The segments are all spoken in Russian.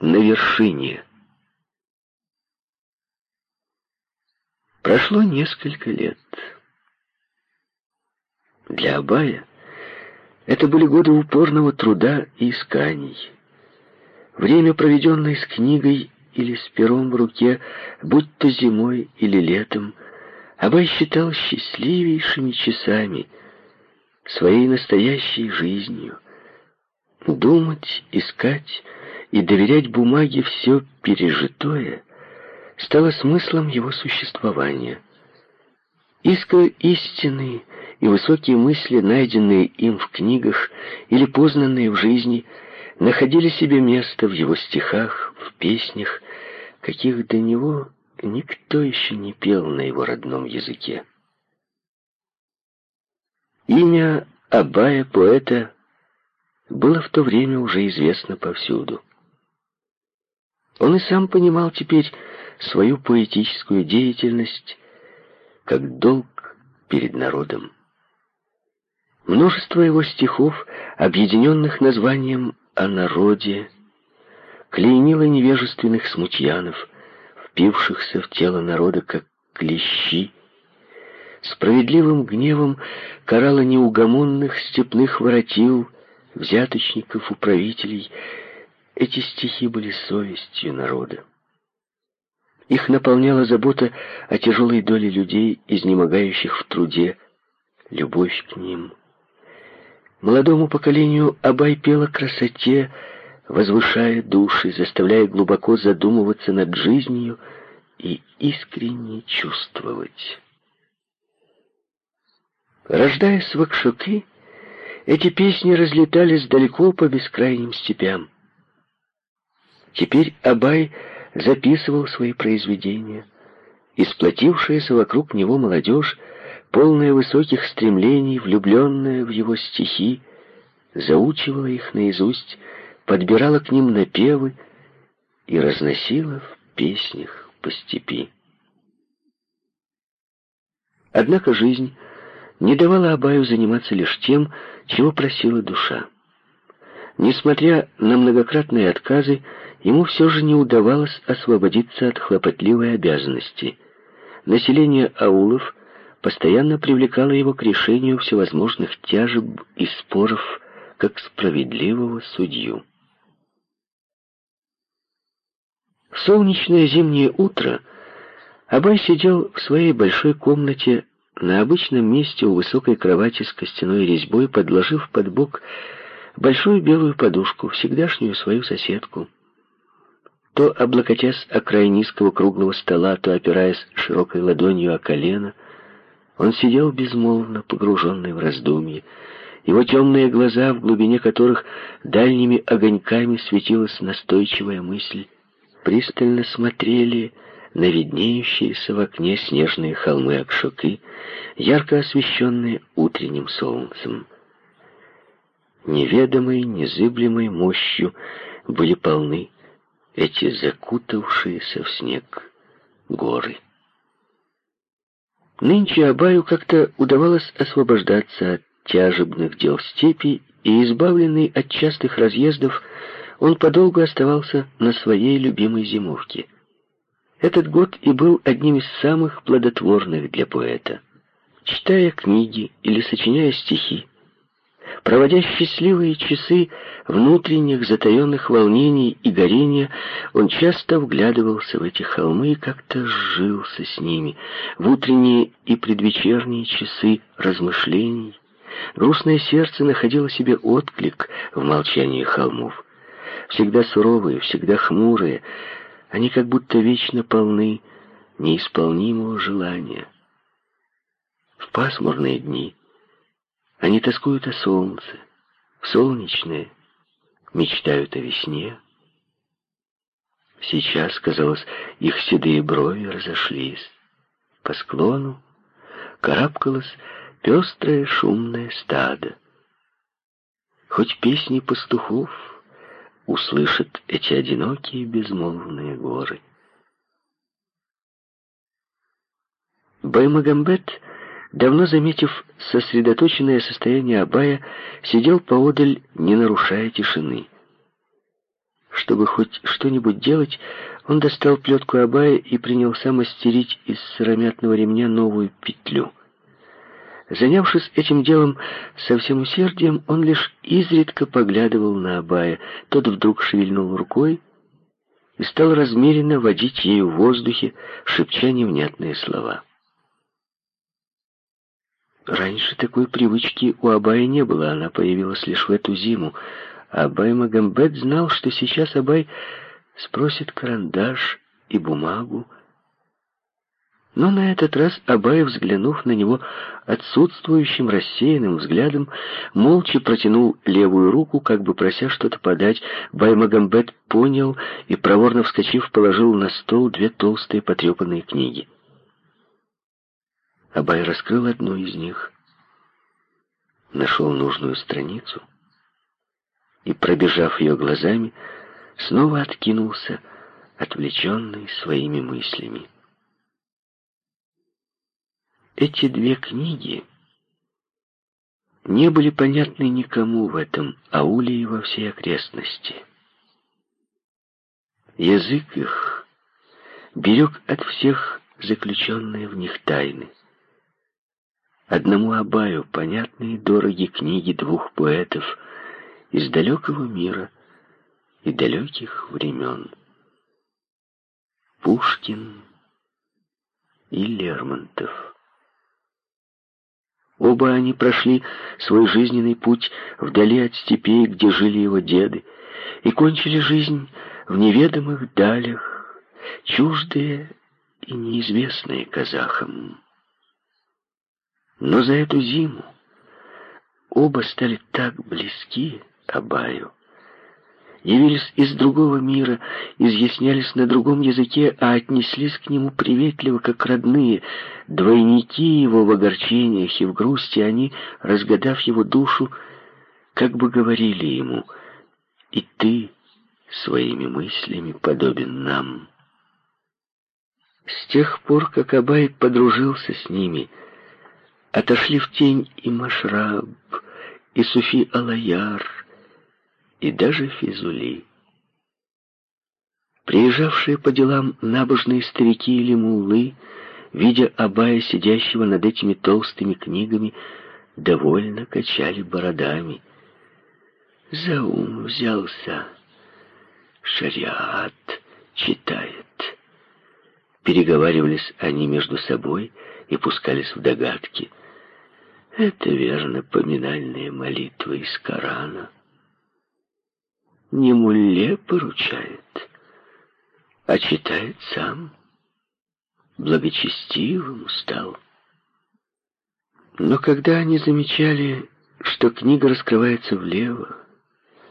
на вершине. Прошло несколько лет. Для Абая это были годы упорного труда и исканий. Время, проведенное с книгой или с пером в руке, будь то зимой или летом, Абай считал счастливейшими часами своей настоящей жизнью. Думать, искать и доверять бумаге все пережитое стало смыслом его существования. Искра истины и высокие мысли, найденные им в книгах или познанные в жизни, находили себе место в его стихах, в песнях, каких до него никто еще не пел на его родном языке. Имя Абая, поэта, было в то время уже известно повсюду. Он и сам понимал теперь свою поэтическую деятельность как долг перед народом. Множество его стихов, объединенных названием «О народе», клеймило невежественных смутьянов, впившихся в тело народа, как клещи, справедливым гневом карала неугомонных степных воротил, взяточников, управителей. Эти стихи были совестью народа. Их наполняла забота о тяжелой доле людей, изнемогающих в труде, любовь к ним. Молодому поколению Абай пел красоте, возвышая души, заставляя глубоко задумываться над жизнью и искренне чувствовать. Рождаясь в Акшуки, эти песни разлетались далеко по бескрайним степям. Теперь Абай записывал свои произведения, и сплотившаяся вокруг него молодежь, полная высоких стремлений, влюбленная в его стихи, заучивала их наизусть, подбирала к ним напевы и разносила в песнях по степи. Однако жизнь не давала Абаю заниматься лишь тем, чего просила душа. Несмотря на многократные отказы, ему все же не удавалось освободиться от хлопотливой обязанности. Население аулов постоянно привлекало его к решению всевозможных тяжеб и споров, как справедливого судью. В солнечное зимнее утро Абай сидел в своей большой комнате на обычном месте у высокой кровати с костяной резьбой, подложив под бок большую белую подушку, всегдашнюю свою соседку. То, облокотясь о край низкого круглого стола, то опираясь широкой ладонью о колено, он сидел безмолвно, погруженный в раздумье. Его темные глаза, в глубине которых дальними огоньками светилась настойчивая мысль, пристально смотрели на виднеющиеся в окне снежные холмы Акшуки, ярко освещенные утренним солнцем. Неведомой, незыблемой мощью были полны эти закутавшиеся в снег горы. Нынче Абаю как-то удавалось освобождаться от тяжебных дел степи, и, избавленный от частых разъездов, он подолгу оставался на своей любимой зимовке — этот год и был одним из самых плодотворных для поэта. Читая книги или сочиняя стихи, проводя счастливые часы внутренних затаенных волнений и горения, он часто вглядывался в эти холмы и как-то сжился с ними, в утренние и предвечерние часы размышлений. Грустное сердце находило себе отклик в молчании холмов. Всегда суровые, всегда хмурые, они как будто вечно полны неисполнимого желания. В пасмурные дни они тоскуют о солнце, в солнечные мечтают о весне. Сейчас, казалось, их седые брови разошлись. По склону карабкалось пестрое шумное стадо. Хоть песни пастухов услышат эти одинокие безмолвные горы. Баймагамбет, давно заметив сосредоточенное состояние Абая, сидел поодаль, не нарушая тишины. Чтобы хоть что-нибудь делать, он достал плетку Абая и принялся мастерить из сыромятного ремня новую петлю. Занявшись этим делом со всем усердием, он лишь изредка поглядывал на Абая. Тот вдруг шевельнул рукой и стал размеренно водить ею в воздухе, шепча невнятные слова. Раньше такой привычки у Абая не было, она появилась лишь в эту зиму. Абай Магомбет знал, что сейчас Абай спросит карандаш и бумагу. Но на этот раз Абай, взглянув на него отсутствующим рассеянным взглядом, молча протянул левую руку, как бы прося что-то подать. Баймагамбет понял и, проворно вскочив, положил на стол две толстые потрепанные книги. Абай раскрыл одну из них, нашел нужную страницу и, пробежав ее глазами, снова откинулся, отвлеченный своими мыслями. Эти две книги не были понятны никому в этом ауле и во всей окрестности. Язык их берег от всех заключенные в них тайны. Одному Абаю понятны и дороги книги двух поэтов из далекого мира и далеких времен. Пушкин и Лермонтов. Оба они прошли свой жизненный путь вдали от степей, где жили его деды, и кончили жизнь в неведомых далях, чуждые и неизвестные казахам. Но за эту зиму оба стали так близки Абаю, явились из другого мира, изъяснялись на другом языке, а отнеслись к нему приветливо, как родные. Двойники его в огорчениях и в грусти, они, разгадав его душу, как бы говорили ему, «И ты своими мыслями подобен нам». С тех пор, как Абай подружился с ними, — Отошли в тень и Машраб, и Суфи Алаяр, и даже Физули. Приезжавшие по делам набожные старики или муллы, видя Абая, сидящего над этими толстыми книгами, довольно качали бородами. За ум взялся, шариат читает. Переговаривались они между собой и пускались в догадки — это верно поминальные молитвы из Корана. Не мулле поручает, а читает сам. Благочестивым стал. Но когда они замечали, что книга раскрывается влево,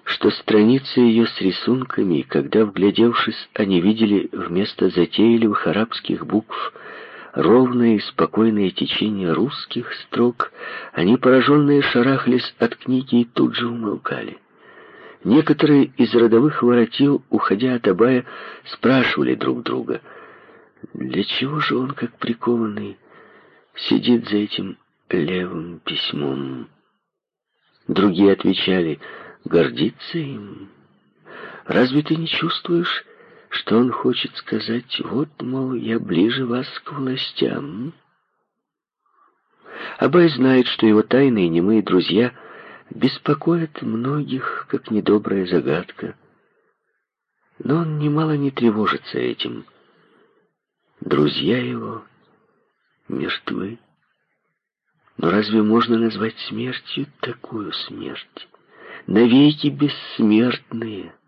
что страницы ее с рисунками, и когда, вглядевшись, они видели вместо затейливых арабских букв ровное и спокойное течение русских строк, они, пораженные, шарахлись от книги и тут же умолкали. Некоторые из родовых воротил, уходя от Абая, спрашивали друг друга, для чего же он, как прикованный, сидит за этим левым письмом. Другие отвечали, гордиться им. Разве ты не чувствуешь, что он хочет сказать? Вот, мол, я ближе вас к властям. Абай знает, что его тайные немые друзья беспокоят многих, как недобрая загадка. Но он немало не тревожится этим. Друзья его мертвы. Но разве можно назвать смертью такую смерть? Навеки бессмертные —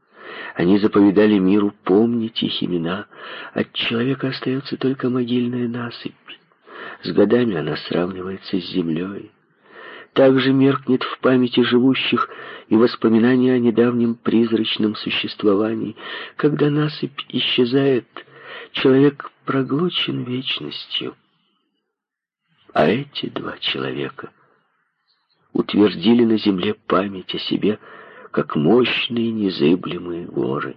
они заповедали миру помнить их имена. От человека остается только могильная насыпь. С годами она сравнивается с землей. Также меркнет в памяти живущих и воспоминания о недавнем призрачном существовании. Когда насыпь исчезает, человек проглочен вечностью. А эти два человека утвердили на земле память о себе, как мощные незыблемые горы.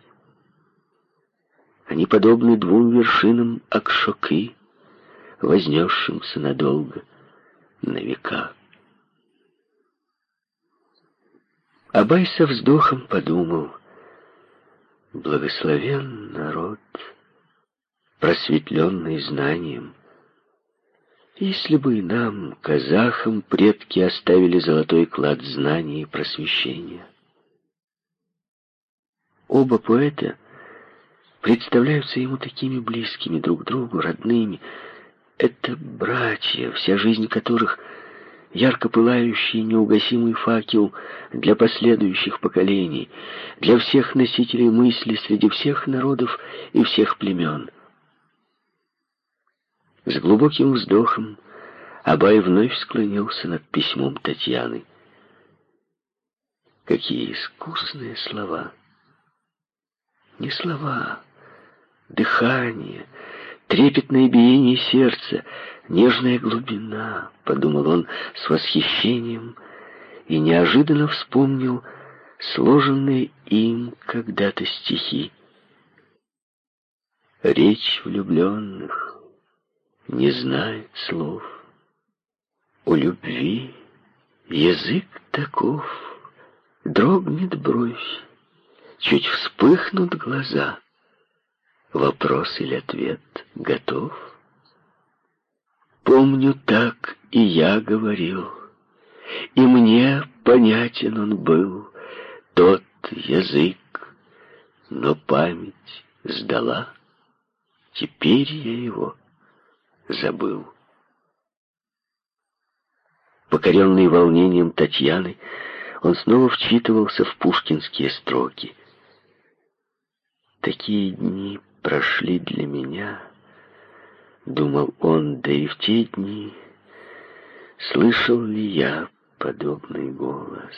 Они подобны двум вершинам Акшоки, вознесшимся надолго, на века. Абай со вздохом подумал, Благословен народ, просветленный знанием. Если бы и нам, казахам, предки оставили золотой клад знаний и просвещения. Оба поэта представляются ему такими близкими друг другу, родными. Это братья, вся жизнь которых — ярко пылающий неугасимый факел для последующих поколений, для всех носителей мысли среди всех народов и всех племен. С глубоким вздохом Абай вновь склонился над письмом Татьяны. Какие искусные слова! Не слова, дыхание, трепетное биение сердца, нежная глубина, подумал он с восхищением и неожиданно вспомнил сложенные им когда-то стихи. Речь влюбленных не знает слов. У любви язык таков, дрогнет бровь, Чуть вспыхнут глаза. Вопрос или ответ готов? Помню, так и я говорил, И мне понятен он был, Тот язык, но память сдала. Теперь я его забыл. Покоренный волнением Татьяны, он снова вчитывался в пушкинские строки. Такие дни прошли для меня, думал он, да и в те дни слышал ли я подобный голос.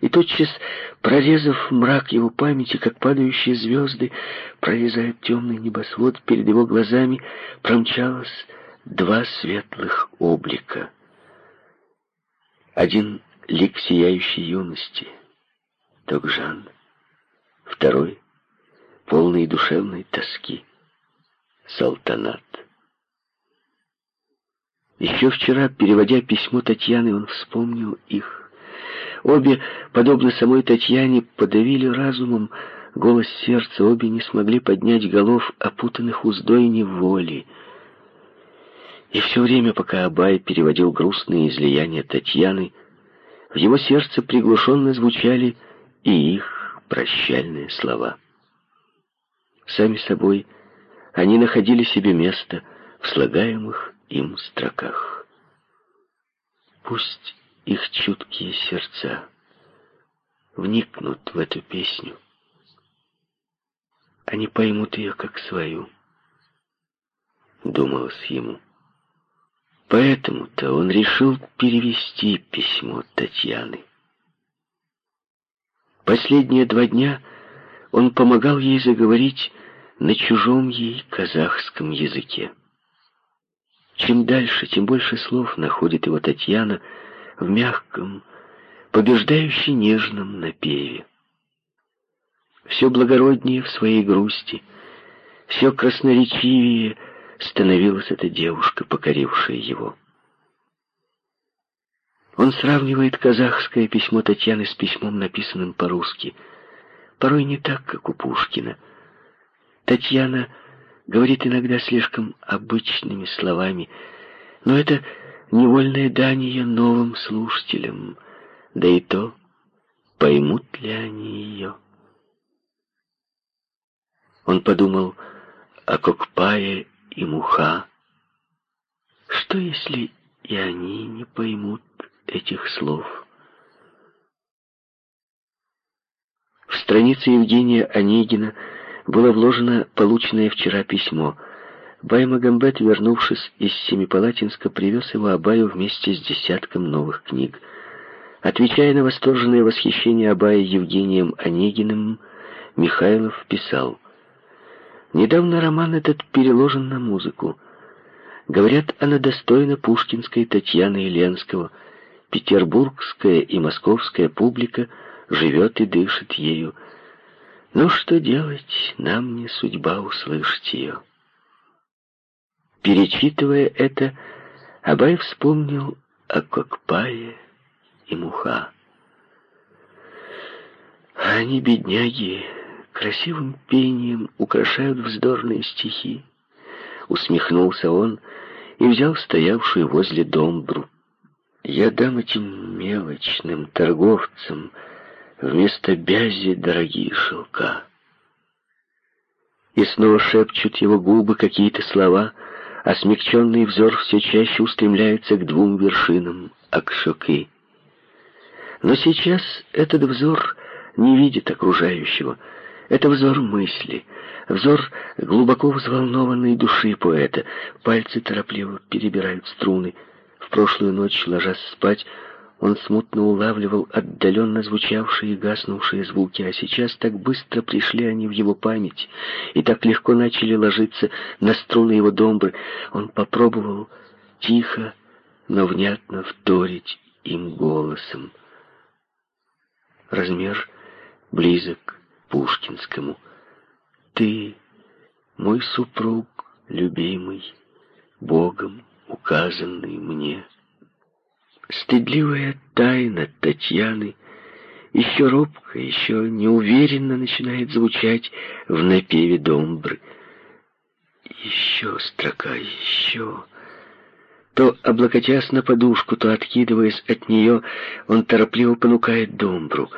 И тотчас, прорезав мрак его памяти, как падающие звезды, прорезая темный небосвод, перед его глазами промчалось два светлых облика. Один — лик сияющей юности, Тогжан, второй — полный душевной тоски. Салтанат. Еще вчера, переводя письмо Татьяны, он вспомнил их. Обе, подобно самой Татьяне, подавили разумом голос сердца, обе не смогли поднять голов, опутанных уздой неволи. И все время, пока Абай переводил грустные излияния Татьяны, в его сердце приглушенно звучали и их прощальные слова. Сами собой, они находили себе место в слагаемых им строках. Пусть их чуткие сердца вникнут в эту песню. Они поймут ее как свою, думалось ему. Поэтому-то он решил перевести письмо Татьяны. Последние два дня он помогал ей заговорить на чужом ей казахском языке. Чем дальше, тем больше слов находит его Татьяна в мягком, побеждающе нежном напеве. Все благороднее в своей грусти, все красноречивее становилась эта девушка, покорившая его. Он сравнивает казахское письмо Татьяны с письмом, написанным по-русски — порой не так, как у Пушкина. Татьяна говорит иногда слишком обычными словами, но это невольная дань ее новым слушателям, да и то, поймут ли они ее. Он подумал о Кокпае и Муха. Что, если и они не поймут этих слов? В странице Евгения Онегина было вложено полученное вчера письмо. Баймагамбет, вернувшись из Семипалатинска, привез его Абаю вместе с десятком новых книг. Отвечая на восторженное восхищение Абая Евгением Онегиным, Михайлов писал «Недавно роман этот переложен на музыку. Говорят, она достойна пушкинской Татьяны Еленского. Петербургская и московская публика — живет и дышит ею. Но что делать, нам не судьба услышать ее. Перечитывая это, Абай вспомнил о Кокпае и Муха. Они, бедняги, красивым пением украшают вздорные стихи. Усмехнулся он и взял стоявшую возле домбру. Я дам этим мелочным торговцам вместо бязи дорогие шелка. И снова шепчут его губы какие-то слова, а смягченный взор все чаще устремляется к двум вершинам Акшоки. Но сейчас этот взор не видит окружающего. Это взор мысли, взор глубоко взволнованной души поэта. Пальцы торопливо перебирают струны. В прошлую ночь, ложась спать, он смутно улавливал отдаленно звучавшие и гаснувшие звуки, а сейчас так быстро пришли они в его память и так легко начали ложиться на струны его домбры. Он попробовал тихо, но внятно вторить им голосом. Размер близок Пушкинскому. Ты, мой супруг, любимый, Богом указанный мне. Стыдливая тайна Татьяны еще робко, еще неуверенно начинает звучать в напеве домбры. Еще строка, еще... То, облокотясь на подушку, то откидываясь от нее, он торопливо понукает домбру.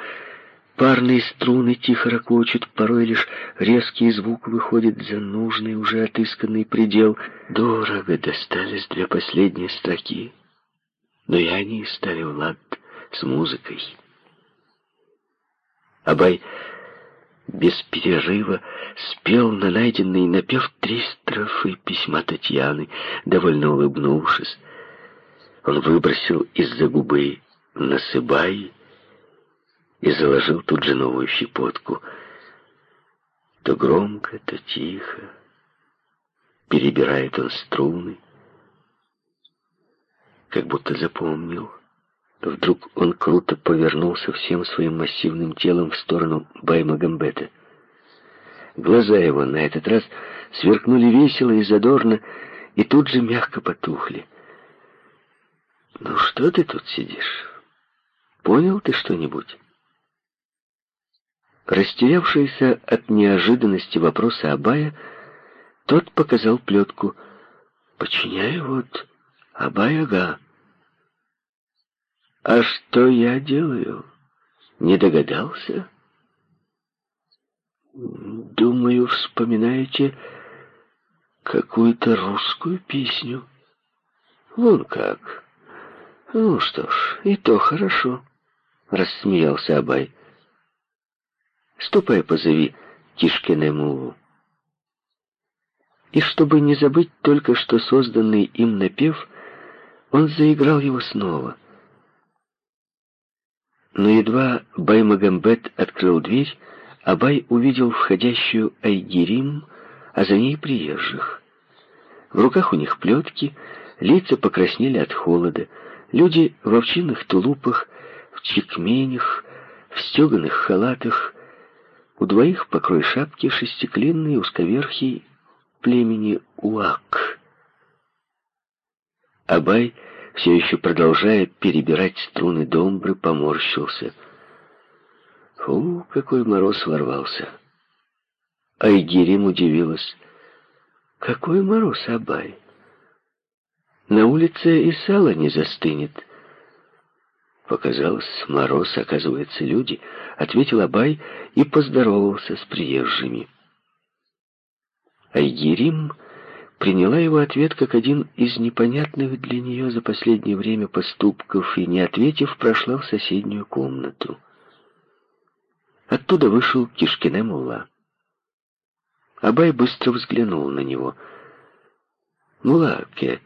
Парные струны тихо ракочут, порой лишь резкий звук выходит за нужный, уже отысканный предел. Дорого достались две последние строки, но и они стали в лад с музыкой. Абай без перерыва спел на найденный напев три строфы письма Татьяны, довольно улыбнувшись. Он выбросил из-за губы «насыбай» и заложил тут же новую щепотку. То громко, то тихо. Перебирает он струны, как будто запомнил. Вдруг он круто повернулся всем своим массивным телом в сторону Баймагамбета. Глаза его на этот раз сверкнули весело и задорно, и тут же мягко потухли. «Ну что ты тут сидишь? Понял ты что-нибудь?» Растерявшийся от неожиданности вопроса Абая, тот показал плетку. «Подчиняю вот Абай-ага». А что я делаю? Не догадался? Думаю, вспоминаете какую-то русскую песню. Вон как. Ну что ж, и то хорошо, рассмеялся Абай. Ступай позови Кишкине И чтобы не забыть только что созданный им напев, он заиграл его снова — но едва Баймагамбет открыл дверь, Абай увидел входящую Айгерим, а за ней приезжих. В руках у них плетки, лица покраснели от холода, люди в овчинных тулупах, в чекменях, в стеганых халатах, у двоих покрой шапки шестиклинный узковерхий племени Уак. Абай все еще продолжая перебирать струны домбры, поморщился. Фу, какой мороз ворвался. Айгерим удивилась. Какой мороз, Абай? На улице и сало не застынет. Показалось, мороз, оказывается, люди, ответил Абай и поздоровался с приезжими. Айгерим приняла его ответ как один из непонятных для нее за последнее время поступков и, не ответив, прошла в соседнюю комнату. Оттуда вышел Кишкине Мулла. Абай быстро взглянул на него. «Мулаке,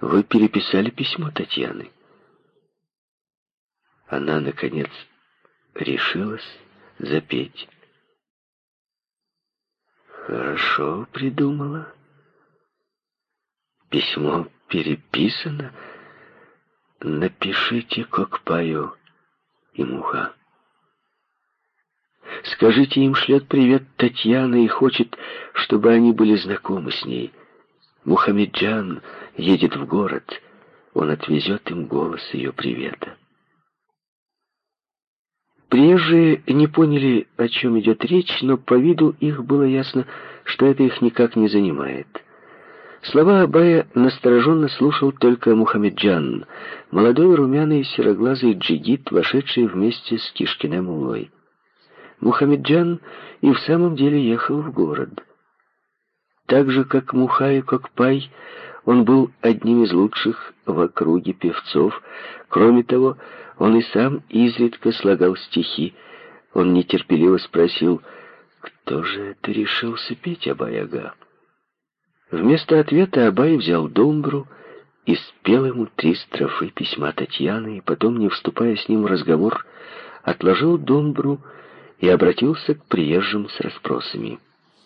вы переписали письмо Татьяны?» Она, наконец, решилась запеть. Хорошо придумала. Письмо переписано. Напишите Кокпаю и Муха. Скажите им, шлет привет Татьяна и хочет, чтобы они были знакомы с ней. Мухаммеджан едет в город. Он отвезет им голос ее привета. Приезжие не поняли, о чем идет речь, но по виду их было ясно, что это их никак не занимает. Слова Абая настороженно слушал только Мухаммеджан, молодой румяный сероглазый джигит, вошедший вместе с Кишкиным улой. Мухаммеджан и в самом деле ехал в город. Так же, как Муха и Кокпай, он был одним из лучших в округе певцов. Кроме того, он и сам изредка слагал стихи. Он нетерпеливо спросил, кто же это решился петь Абай-ага? Вместо ответа Абай взял домбру и спел ему три строфы письма Татьяны, и потом, не вступая с ним в разговор, отложил домбру и обратился к приезжим с расспросами.